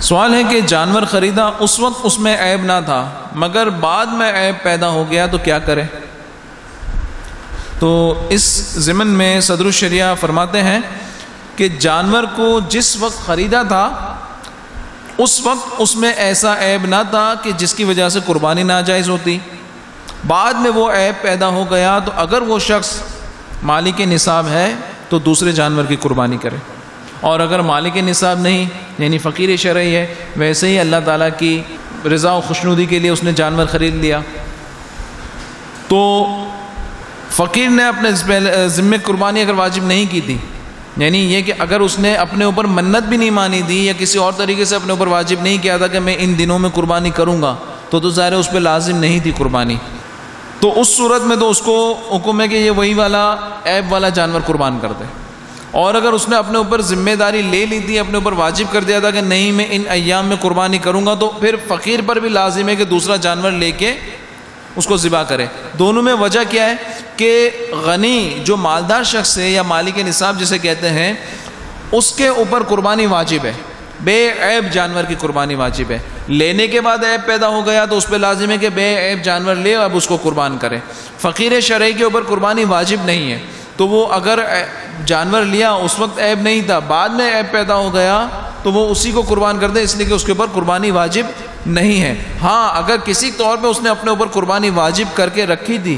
سوال ہے کہ جانور خریدا اس وقت اس میں عیب نہ تھا، مگر بعد میں عیب پیدا ہو گیا تو کیا کرے؟ تو اس ضمن میں صدر الشریعہ فرماتے ہیں کہ جانور کو جس وقت خریدا تھا، اس وقت اس میں ایسا عیب نہ تھا کہ جس کی وجہ سے قربانی ناجائز ہوتی۔ بعد میں وہ عیب پیدا ہو گیا تو اگر وہ شخص مالک نصاب ہے تو دوسرے جانور کی قربانی کرے۔ اور اگر مالک نصاب نہیں یعنی فقیر شرعی ہے، ویسے ہی اللہ تعالیٰ کی رضا و خوشنودی کے لیے اس نے جانور خرید لیا۔ تو فقیر نے اپنے ذمے قربانی اگر واجب نہیں کی تھی یعنی یہ کہ اگر اس نے اپنے اوپر منت بھی نہیں مانی دی یا کسی اور طریقے سے اپنے اوپر واجب نہیں کیا تھا کہ میں ان دنوں میں قربانی کروں گا تو تو ظاہر اس پہ لازم نہیں تھی قربانی۔ تو اس صورت میں تو اس کو حکم ہے کہ یہ وہی والا ایپ والا جانور قربان کر دے۔ اور اگر اس نے اپنے اوپر ذمہ داری لے لی تھی، اپنے اوپر واجب کر دیا تھا کہ نہیں، میں ان ایام میں قربانی کروں گا، تو پھر فقیر پر بھی لازم ہے کہ دوسرا جانور لے کے اس کو ذبح کرے۔ دونوں میں وجہ کیا ہے کہ غنی، جو مالدار شخص ہے یا مالک نصاب جسے کہتے ہیں، اس کے اوپر قربانی واجب ہے۔ بے عیب جانور کی قربانی واجب ہے۔ لینے کے بعد عیب پیدا ہو گیا تو اس پہ لازم ہے کہ بے عیب جانور لے اب اس کو قربان کرے۔ فقیر شرعی کے اوپر قربانی واجب نہیں ہے۔ تو وہ اگر جانور لیا، اس وقت عیب نہیں تھا، بعد میں عیب پیدا ہو گیا تو وہ اسی کو قربان کر دیں اس لیے کہ اس کے اوپر قربانی واجب نہیں ہے۔ ہاں اگر کسی طور پہ اس نے اپنے اوپر قربانی واجب کر کے رکھی تھی،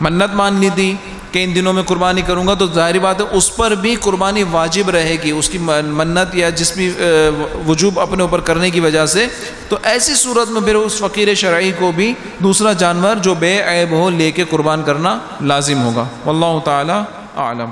منت مان لی تھی کہ ان دنوں میں قربانی کروں گا تو ظاہری بات ہے اس پر بھی قربانی واجب رہے گی، اس کی منت یا جس بھی وجوب اپنے اوپر کرنے کی وجہ سے۔ تو ایسی صورت میں پھر اس فقیر شرعی کو بھی دوسرا جانور جو بے عیب ہو لے کے قربان کرنا لازم ہوگا۔ واللہ تعالی عالم